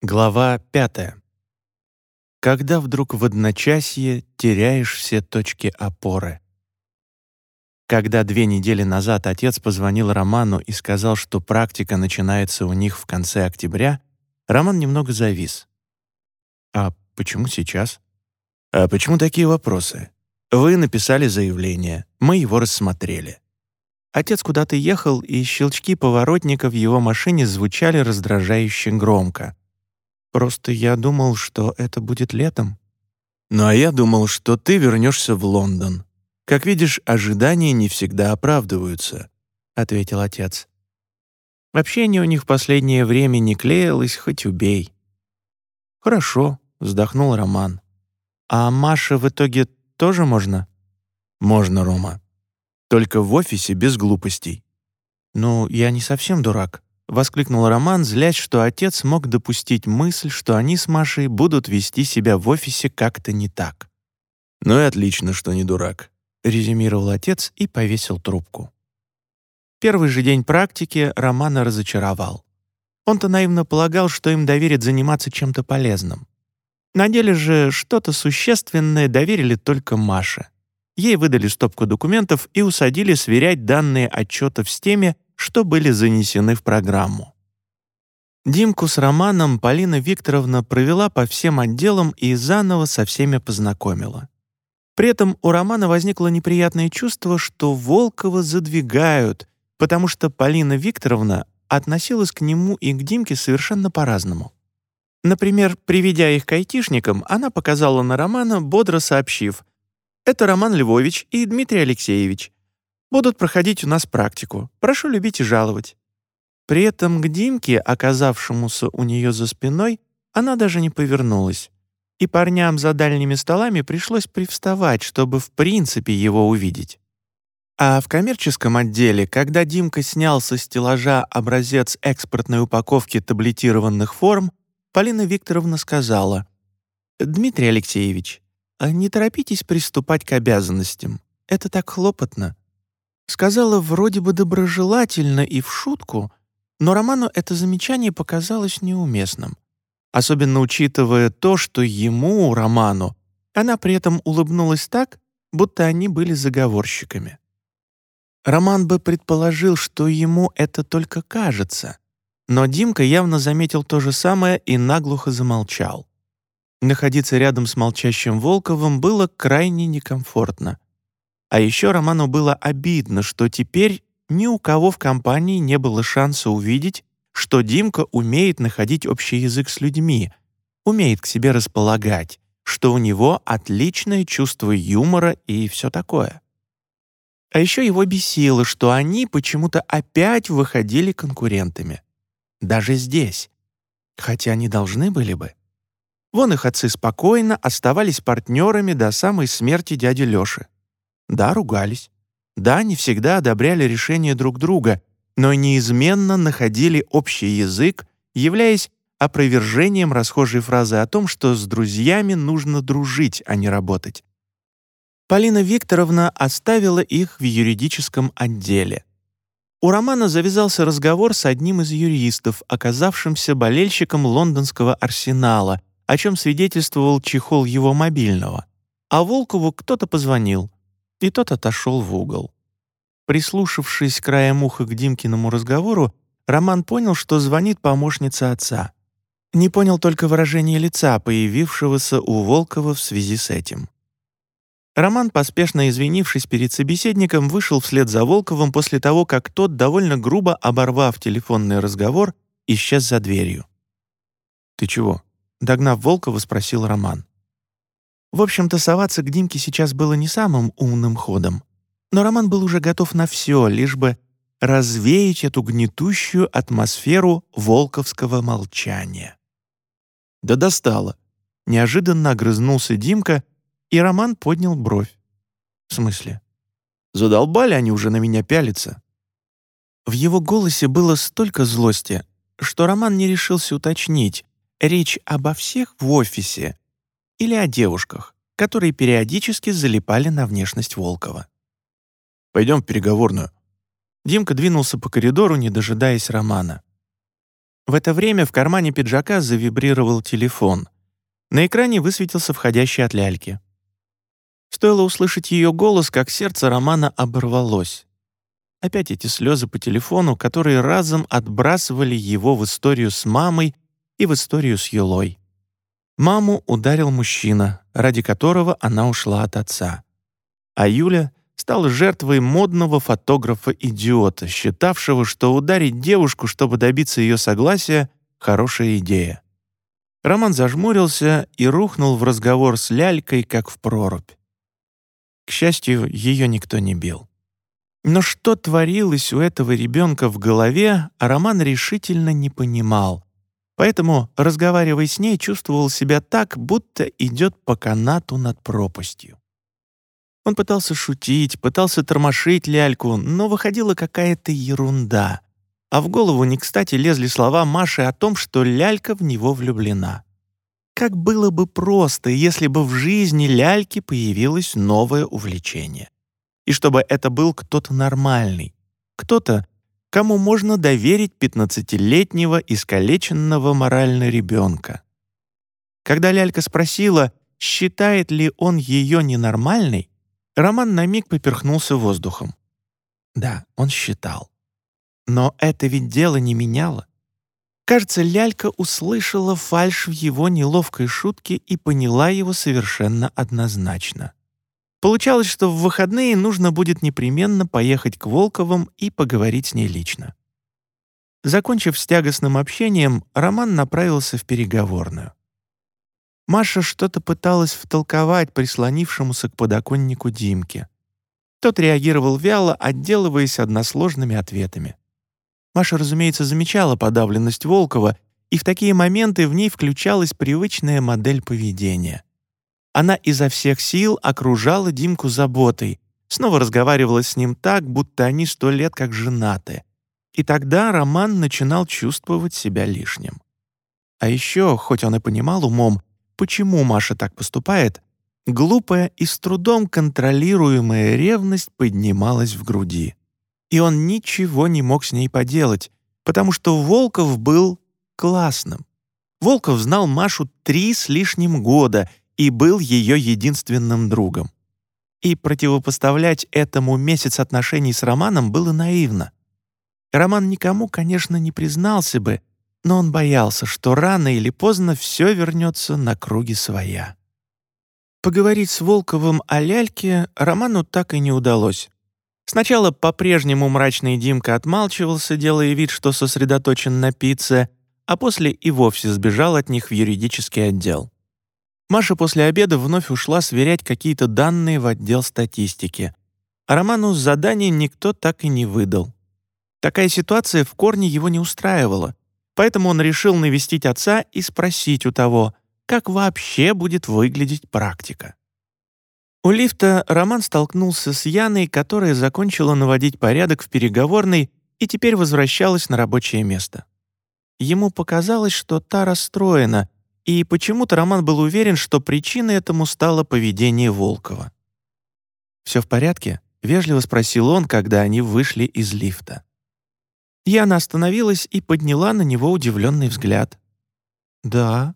Глава пятая. Когда вдруг в одночасье теряешь все точки опоры. Когда две недели назад отец позвонил Роману и сказал, что практика начинается у них в конце октября, Роман немного завис. «А почему сейчас?» «А почему такие вопросы? Вы написали заявление, мы его рассмотрели». Отец куда-то ехал, и щелчки поворотника в его машине звучали раздражающе громко. Просто я думал, что это будет летом. Ну а я думал, что ты вернешься в Лондон. Как видишь, ожидания не всегда оправдываются, ответил отец. Общение у них в последнее время не клеилось, хоть убей. Хорошо, вздохнул Роман. А Маше в итоге тоже можно? Можно, Рома. Только в офисе без глупостей. Ну, я не совсем дурак. — воскликнул Роман, злясь, что отец мог допустить мысль, что они с Машей будут вести себя в офисе как-то не так. «Ну и отлично, что не дурак», — резюмировал отец и повесил трубку. Первый же день практики Романа разочаровал. Он-то наивно полагал, что им доверят заниматься чем-то полезным. На деле же что-то существенное доверили только Маше. Ей выдали стопку документов и усадили сверять данные отчетов с теми, что были занесены в программу. Димку с Романом Полина Викторовна провела по всем отделам и заново со всеми познакомила. При этом у Романа возникло неприятное чувство, что Волкова задвигают, потому что Полина Викторовна относилась к нему и к Димке совершенно по-разному. Например, приведя их к айтишникам, она показала на Романа, бодро сообщив «Это Роман Львович и Дмитрий Алексеевич будут проходить у нас практику. Прошу любить и жаловать». При этом к Димке, оказавшемуся у нее за спиной, она даже не повернулась. И парням за дальними столами пришлось привставать, чтобы в принципе его увидеть. А в коммерческом отделе, когда Димка снял со стеллажа образец экспортной упаковки таблетированных форм, Полина Викторовна сказала, «Дмитрий Алексеевич, а не торопитесь приступать к обязанностям. Это так хлопотно. Сказала вроде бы доброжелательно и в шутку, но Роману это замечание показалось неуместным. Особенно учитывая то, что ему, Роману, она при этом улыбнулась так, будто они были заговорщиками. Роман бы предположил, что ему это только кажется, но Димка явно заметил то же самое и наглухо замолчал. Находиться рядом с молчащим Волковым было крайне некомфортно. А еще Роману было обидно, что теперь ни у кого в компании не было шанса увидеть, что Димка умеет находить общий язык с людьми, умеет к себе располагать, что у него отличное чувство юмора и все такое. А еще его бесило, что они почему-то опять выходили конкурентами. Даже здесь. Хотя они должны были бы. Вон их отцы спокойно оставались партнерами до самой смерти дяди Лёши. Да, ругались. Да, не всегда одобряли решения друг друга, но неизменно находили общий язык, являясь опровержением расхожей фразы о том, что с друзьями нужно дружить, а не работать. Полина Викторовна оставила их в юридическом отделе. У Романа завязался разговор с одним из юристов, оказавшимся болельщиком лондонского арсенала, о чем свидетельствовал чехол его мобильного. А Волкову кто-то позвонил и тот отошел в угол. Прислушавшись краем уха к Димкиному разговору, Роман понял, что звонит помощница отца. Не понял только выражение лица, появившегося у Волкова в связи с этим. Роман, поспешно извинившись перед собеседником, вышел вслед за Волковым после того, как тот, довольно грубо оборвав телефонный разговор, исчез за дверью. «Ты чего?» — догнав Волкова, спросил Роман. В общем-то, соваться к Димке сейчас было не самым умным ходом. Но Роман был уже готов на все, лишь бы развеять эту гнетущую атмосферу волковского молчания. «Да достало!» — неожиданно огрызнулся Димка, и Роман поднял бровь. «В смысле? Задолбали они уже на меня пялиться?» В его голосе было столько злости, что Роман не решился уточнить, речь обо всех в офисе или о девушках, которые периодически залипали на внешность Волкова. «Пойдем в переговорную». Димка двинулся по коридору, не дожидаясь Романа. В это время в кармане пиджака завибрировал телефон. На экране высветился входящий от ляльки. Стоило услышать ее голос, как сердце Романа оборвалось. Опять эти слезы по телефону, которые разом отбрасывали его в историю с мамой и в историю с Юлой. Маму ударил мужчина, ради которого она ушла от отца. А Юля стала жертвой модного фотографа-идиота, считавшего, что ударить девушку, чтобы добиться ее согласия, — хорошая идея. Роман зажмурился и рухнул в разговор с лялькой, как в прорубь. К счастью, ее никто не бил. Но что творилось у этого ребенка в голове, Роман решительно не понимал. Поэтому, разговаривая с ней, чувствовал себя так, будто идет по канату над пропастью. Он пытался шутить, пытался тормошить ляльку, но выходила какая-то ерунда. А в голову не кстати лезли слова Маши о том, что лялька в него влюблена. Как было бы просто, если бы в жизни ляльки появилось новое увлечение и чтобы это был кто-то нормальный, кто-то, кому можно доверить пятнадцатилетнего искалеченного морально ребенка. Когда Лялька спросила, считает ли он ее ненормальной, Роман на миг поперхнулся воздухом. Да, он считал. Но это ведь дело не меняло. Кажется, Лялька услышала фальшь в его неловкой шутке и поняла его совершенно однозначно. Получалось, что в выходные нужно будет непременно поехать к Волковым и поговорить с ней лично. Закончив с тягостным общением, Роман направился в переговорную. Маша что-то пыталась втолковать прислонившемуся к подоконнику Димке. Тот реагировал вяло, отделываясь односложными ответами. Маша, разумеется, замечала подавленность Волкова, и в такие моменты в ней включалась привычная модель поведения. Она изо всех сил окружала Димку заботой, снова разговаривала с ним так, будто они сто лет как женаты. И тогда Роман начинал чувствовать себя лишним. А еще, хоть он и понимал умом, почему Маша так поступает, глупая и с трудом контролируемая ревность поднималась в груди. И он ничего не мог с ней поделать, потому что Волков был классным. Волков знал Машу три с лишним года и был ее единственным другом. И противопоставлять этому месяц отношений с Романом было наивно. Роман никому, конечно, не признался бы, но он боялся, что рано или поздно все вернется на круги своя. Поговорить с Волковым о ляльке Роману так и не удалось. Сначала по-прежнему мрачный Димка отмалчивался, делая вид, что сосредоточен на пицце, а после и вовсе сбежал от них в юридический отдел. Маша после обеда вновь ушла сверять какие-то данные в отдел статистики. А Роману задание никто так и не выдал. Такая ситуация в корне его не устраивала, поэтому он решил навестить отца и спросить у того, как вообще будет выглядеть практика. У лифта Роман столкнулся с Яной, которая закончила наводить порядок в переговорной и теперь возвращалась на рабочее место. Ему показалось, что та расстроена — и почему-то Роман был уверен, что причиной этому стало поведение Волкова. «Все в порядке?» — вежливо спросил он, когда они вышли из лифта. Яна остановилась и подняла на него удивленный взгляд. «Да.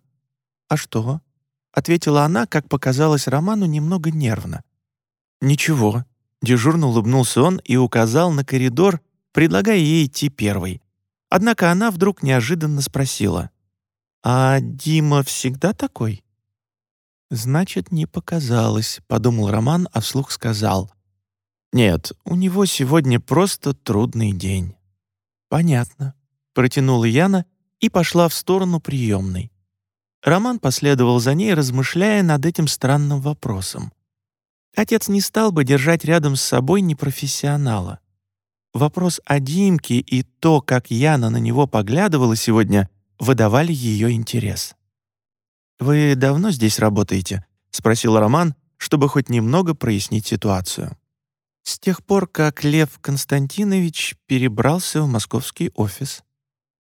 А что?» — ответила она, как показалось Роману, немного нервно. «Ничего», — дежурно улыбнулся он и указал на коридор, предлагая ей идти первой. Однако она вдруг неожиданно спросила. «А Дима всегда такой?» «Значит, не показалось», — подумал Роман, а вслух сказал. «Нет, у него сегодня просто трудный день». «Понятно», — протянула Яна и пошла в сторону приемной. Роман последовал за ней, размышляя над этим странным вопросом. Отец не стал бы держать рядом с собой непрофессионала. Вопрос о Димке и то, как Яна на него поглядывала сегодня, выдавали ее интерес. «Вы давно здесь работаете?» — спросил Роман, чтобы хоть немного прояснить ситуацию. «С тех пор, как Лев Константинович перебрался в московский офис».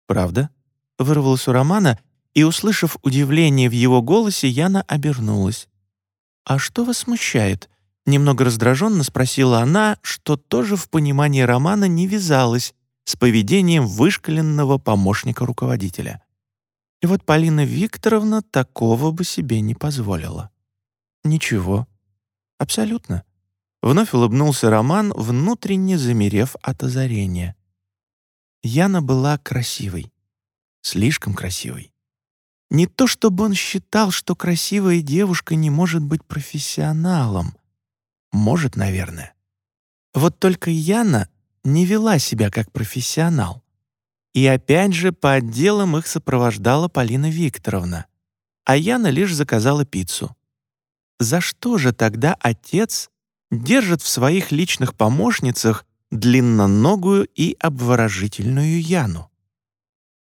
«Правда?» — вырвалось у Романа, и, услышав удивление в его голосе, Яна обернулась. «А что вас смущает?» — немного раздраженно спросила она, что тоже в понимании Романа не вязалось, с поведением вышкаленного помощника руководителя. И вот Полина Викторовна такого бы себе не позволила. Ничего. Абсолютно. Вновь улыбнулся Роман, внутренне замерев от озарения. Яна была красивой. Слишком красивой. Не то чтобы он считал, что красивая девушка не может быть профессионалом. Может, наверное. Вот только Яна не вела себя как профессионал. И опять же по отделам их сопровождала Полина Викторовна, а Яна лишь заказала пиццу. За что же тогда отец держит в своих личных помощницах длинноногую и обворожительную Яну?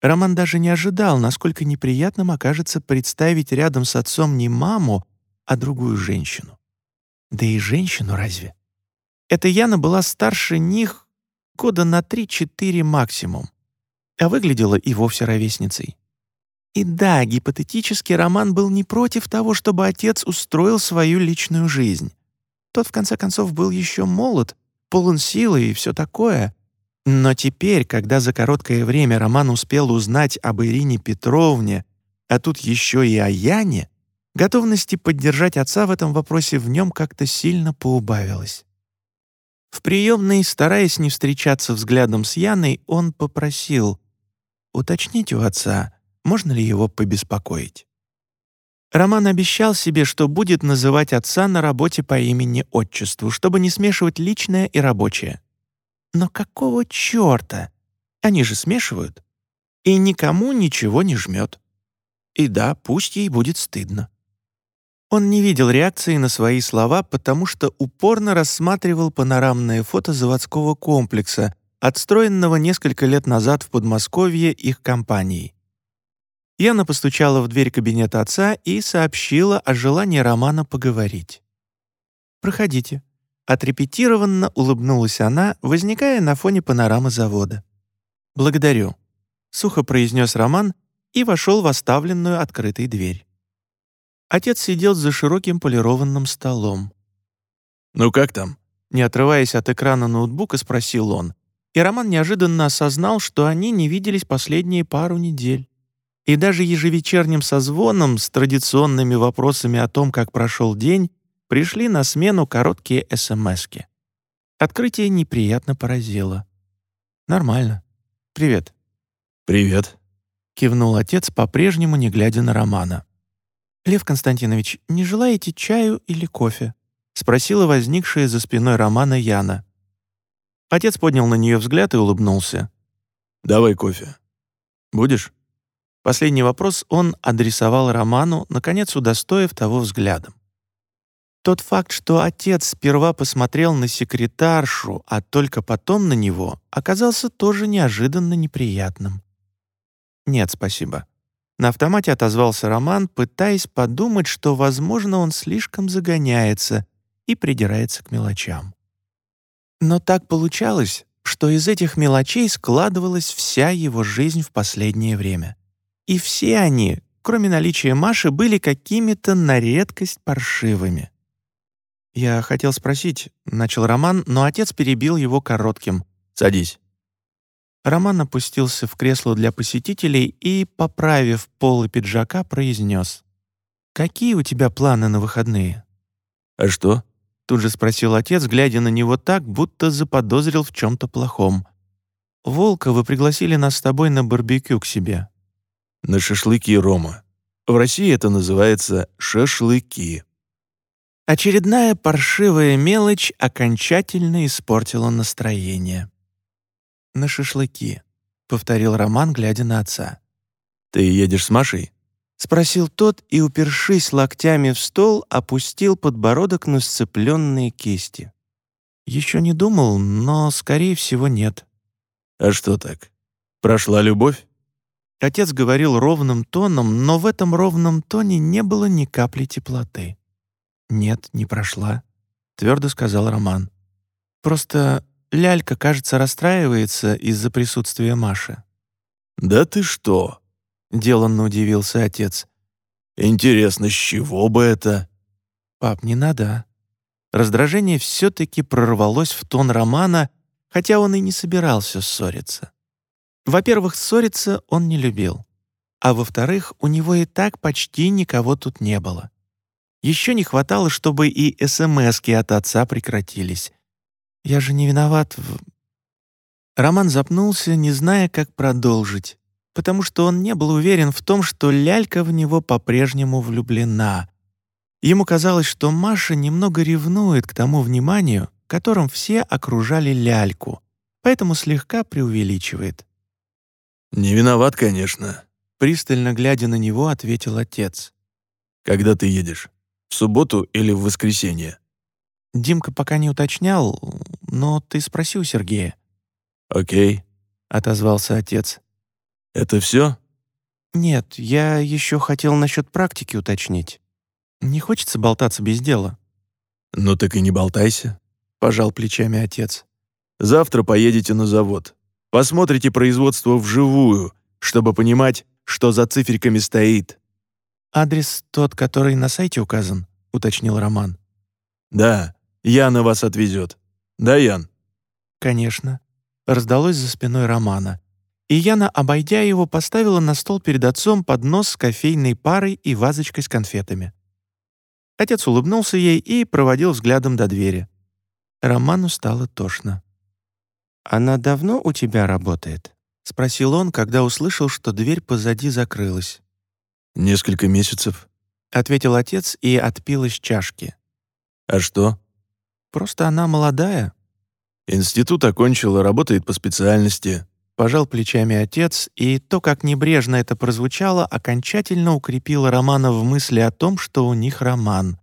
Роман даже не ожидал, насколько неприятным окажется представить рядом с отцом не маму, а другую женщину. Да и женщину разве? Эта Яна была старше них года на 3-4 максимум а выглядела и вовсе ровесницей. И да, гипотетически Роман был не против того, чтобы отец устроил свою личную жизнь. Тот, в конце концов, был еще молод, полон силы и все такое. Но теперь, когда за короткое время Роман успел узнать об Ирине Петровне, а тут еще и о Яне, готовности поддержать отца в этом вопросе в нем как-то сильно поубавилось. В приемной, стараясь не встречаться взглядом с Яной, он попросил уточнить у отца, можно ли его побеспокоить. Роман обещал себе, что будет называть отца на работе по имени-отчеству, чтобы не смешивать личное и рабочее. Но какого чёрта? Они же смешивают. И никому ничего не жмет. И да, пусть ей будет стыдно. Он не видел реакции на свои слова, потому что упорно рассматривал панорамное фото заводского комплекса, отстроенного несколько лет назад в Подмосковье их компанией. Яна постучала в дверь кабинета отца и сообщила о желании Романа поговорить. «Проходите». Отрепетированно улыбнулась она, возникая на фоне панорамы завода. «Благодарю», — сухо произнес Роман и вошел в оставленную открытой дверь. Отец сидел за широким полированным столом. «Ну как там?» Не отрываясь от экрана ноутбука, спросил он, и Роман неожиданно осознал, что они не виделись последние пару недель. И даже ежевечерним созвоном с традиционными вопросами о том, как прошел день, пришли на смену короткие СМСки. Открытие неприятно поразило. «Нормально. Привет». «Привет», — кивнул отец, по-прежнему не глядя на Романа. «Лев Константинович, не желаете чаю или кофе?» — спросила возникшая за спиной Романа Яна. Отец поднял на нее взгляд и улыбнулся. «Давай кофе. Будешь?» Последний вопрос он адресовал Роману, наконец удостоив того взглядом. Тот факт, что отец сперва посмотрел на секретаршу, а только потом на него, оказался тоже неожиданно неприятным. «Нет, спасибо». На автомате отозвался Роман, пытаясь подумать, что, возможно, он слишком загоняется и придирается к мелочам. Но так получалось, что из этих мелочей складывалась вся его жизнь в последнее время. И все они, кроме наличия Маши, были какими-то на редкость паршивыми. «Я хотел спросить», — начал Роман, но отец перебил его коротким. «Садись». Роман опустился в кресло для посетителей и, поправив полы пиджака, произнес. «Какие у тебя планы на выходные?» «А что?» Тут же спросил отец, глядя на него так, будто заподозрил в чем-то плохом. «Волка, вы пригласили нас с тобой на барбекю к себе». «На шашлыки, Рома. В России это называется шашлыки». Очередная паршивая мелочь окончательно испортила настроение. «На шашлыки», — повторил Роман, глядя на отца. «Ты едешь с Машей?» — спросил тот и, упершись локтями в стол, опустил подбородок на сцепленные кисти. Еще не думал, но, скорее всего, нет. «А что так? Прошла любовь?» Отец говорил ровным тоном, но в этом ровном тоне не было ни капли теплоты. «Нет, не прошла», — твердо сказал Роман. «Просто лялька, кажется, расстраивается из-за присутствия Маши». «Да ты что?» — деланно удивился отец. «Интересно, с чего бы это?» «Пап, не надо». Раздражение все-таки прорвалось в тон романа, хотя он и не собирался ссориться. Во-первых, ссориться он не любил. А во-вторых, у него и так почти никого тут не было. Еще не хватало, чтобы и СМСки от отца прекратились. Я же не виноват в... Роман запнулся, не зная, как продолжить, потому что он не был уверен в том, что лялька в него по-прежнему влюблена. Ему казалось, что Маша немного ревнует к тому вниманию, которым все окружали ляльку, поэтому слегка преувеличивает. «Не виноват, конечно», — пристально глядя на него, ответил отец. «Когда ты едешь? В субботу или в воскресенье?» Димка пока не уточнял, но ты спроси у Сергея. «Окей», — отозвался отец. «Это все?» «Нет, я еще хотел насчет практики уточнить. Не хочется болтаться без дела». «Ну так и не болтайся», — пожал плечами отец. «Завтра поедете на завод. Посмотрите производство вживую, чтобы понимать, что за циферками стоит». «Адрес тот, который на сайте указан?» — уточнил Роман. «Да, Яна вас отвезет. Да, Ян?» «Конечно», — раздалось за спиной Романа. И Яна, обойдя его, поставила на стол перед отцом поднос с кофейной парой и вазочкой с конфетами. Отец улыбнулся ей и проводил взглядом до двери. Роману стало тошно. «Она давно у тебя работает?» — спросил он, когда услышал, что дверь позади закрылась. «Несколько месяцев», — ответил отец и отпил из чашки. «А что?» Просто она молодая». «Институт окончила, работает по специальности». Пожал плечами отец, и то, как небрежно это прозвучало, окончательно укрепило Романа в мысли о том, что у них роман.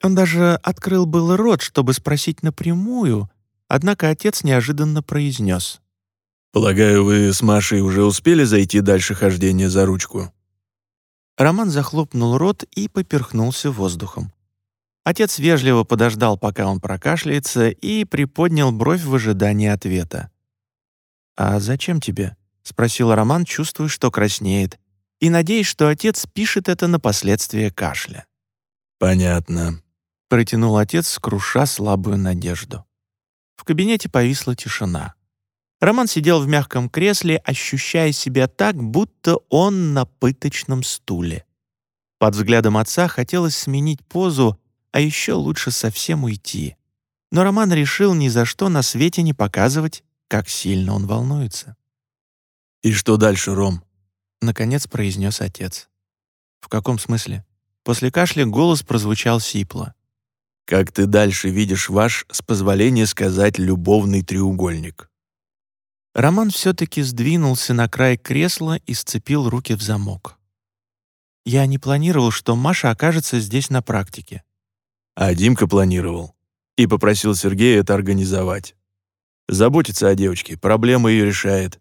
Он даже открыл был рот, чтобы спросить напрямую, однако отец неожиданно произнес. «Полагаю, вы с Машей уже успели зайти дальше хождения за ручку?» Роман захлопнул рот и поперхнулся воздухом. Отец вежливо подождал, пока он прокашляется, и приподнял бровь в ожидании ответа. «А зачем тебе?» — спросил Роман, чувствуя, что краснеет, и надеясь, что отец пишет это на последствия кашля. «Понятно», — протянул отец, скруша слабую надежду. В кабинете повисла тишина. Роман сидел в мягком кресле, ощущая себя так, будто он на пыточном стуле. Под взглядом отца хотелось сменить позу, а еще лучше совсем уйти. Но Роман решил ни за что на свете не показывать, как сильно он волнуется. «И что дальше, Ром?» — наконец произнес отец. «В каком смысле?» После кашля голос прозвучал сипло. «Как ты дальше видишь ваш, с позволения сказать, любовный треугольник?» Роман все-таки сдвинулся на край кресла и сцепил руки в замок. «Я не планировал, что Маша окажется здесь на практике. А Димка планировал. И попросил Сергея это организовать. Заботится о девочке, проблема ее решает.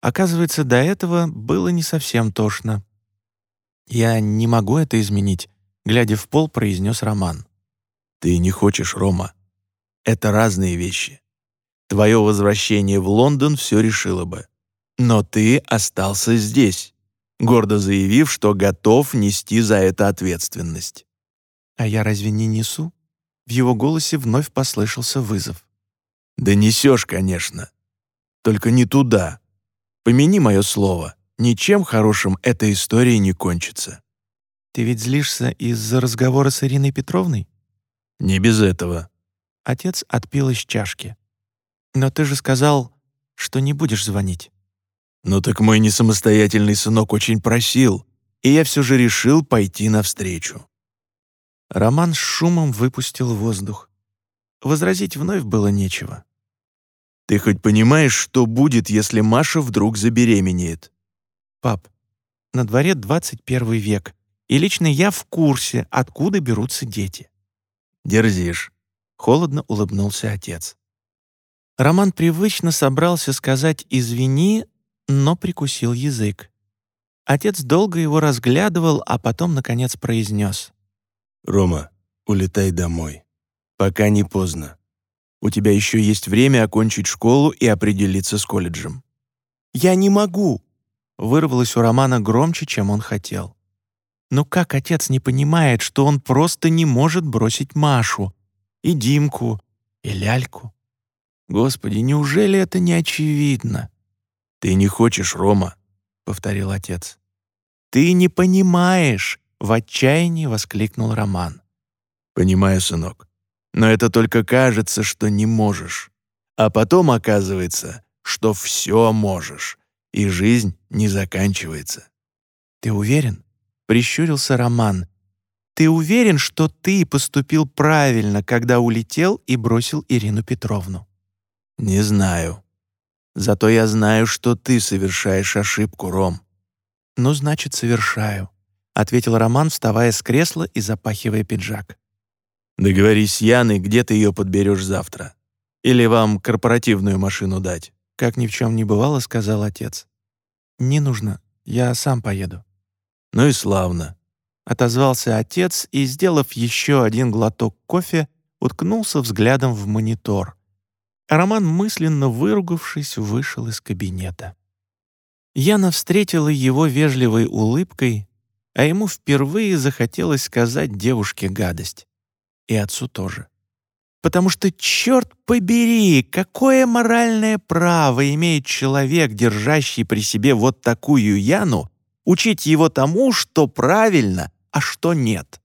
Оказывается, до этого было не совсем тошно. «Я не могу это изменить», — глядя в пол, произнес Роман. «Ты не хочешь, Рома. Это разные вещи. Твое возвращение в Лондон все решило бы. Но ты остался здесь, гордо заявив, что готов нести за это ответственность. «А я разве не несу?» В его голосе вновь послышался вызов. «Да несешь, конечно. Только не туда. Помяни мое слово. Ничем хорошим эта история не кончится». «Ты ведь злишься из-за разговора с Ириной Петровной?» «Не без этого». Отец отпил из чашки. «Но ты же сказал, что не будешь звонить». «Ну так мой несамостоятельный сынок очень просил, и я все же решил пойти навстречу». Роман с шумом выпустил воздух. Возразить вновь было нечего. «Ты хоть понимаешь, что будет, если Маша вдруг забеременеет?» «Пап, на дворе 21 век, и лично я в курсе, откуда берутся дети». «Дерзишь», — холодно улыбнулся отец. Роман привычно собрался сказать «извини», но прикусил язык. Отец долго его разглядывал, а потом, наконец, произнес. «Рома, улетай домой. Пока не поздно. У тебя еще есть время окончить школу и определиться с колледжем». «Я не могу!» — вырвалось у Романа громче, чем он хотел. Но как отец не понимает, что он просто не может бросить Машу, и Димку, и Ляльку? Господи, неужели это не очевидно? «Ты не хочешь, Рома», — повторил отец. «Ты не понимаешь!» — в отчаянии воскликнул Роман. «Понимаю, сынок. Но это только кажется, что не можешь. А потом оказывается, что все можешь, и жизнь не заканчивается». «Ты уверен?» — прищурился Роман. «Ты уверен, что ты поступил правильно, когда улетел и бросил Ирину Петровну?» «Не знаю. Зато я знаю, что ты совершаешь ошибку, Ром. «Ну, значит, совершаю», — ответил Роман, вставая с кресла и запахивая пиджак. «Договорись с Яной, где ты ее подберешь завтра. Или вам корпоративную машину дать?» Как ни в чем не бывало, сказал отец. «Не нужно, я сам поеду». «Ну и славно», — отозвался отец и, сделав еще один глоток кофе, уткнулся взглядом в монитор. А Роман, мысленно выругавшись, вышел из кабинета. Яна встретила его вежливой улыбкой, а ему впервые захотелось сказать девушке гадость. И отцу тоже. Потому что, черт побери, какое моральное право имеет человек, держащий при себе вот такую Яну, учить его тому, что правильно, а что нет.